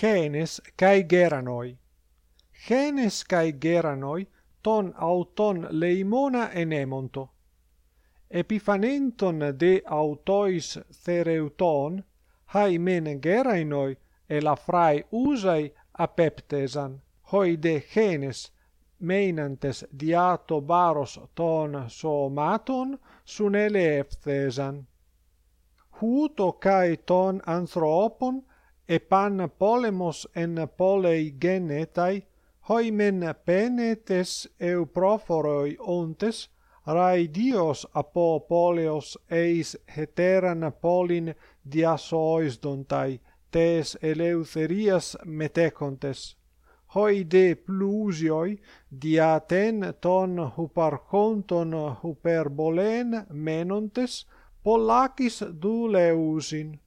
Genes kai Geranoi. Genes kai Geranoi ton auton leimona enemonto. Epifanenton de autois thereuton hai men Gerainoi e la usai apeptesan hoi de Genes meinantes diato baros ton somaton sunele efthesan huto kai ton anthropon e pan polemos en polei genetai, hoimen penetes euprophoroi ontes, rai dios apo poleos eis heteran polin diasoisdontai, tes eleutherias metecontes. Hoi de plusioi diaten ton huparchonton huperbolen menontes, polakis duleusin.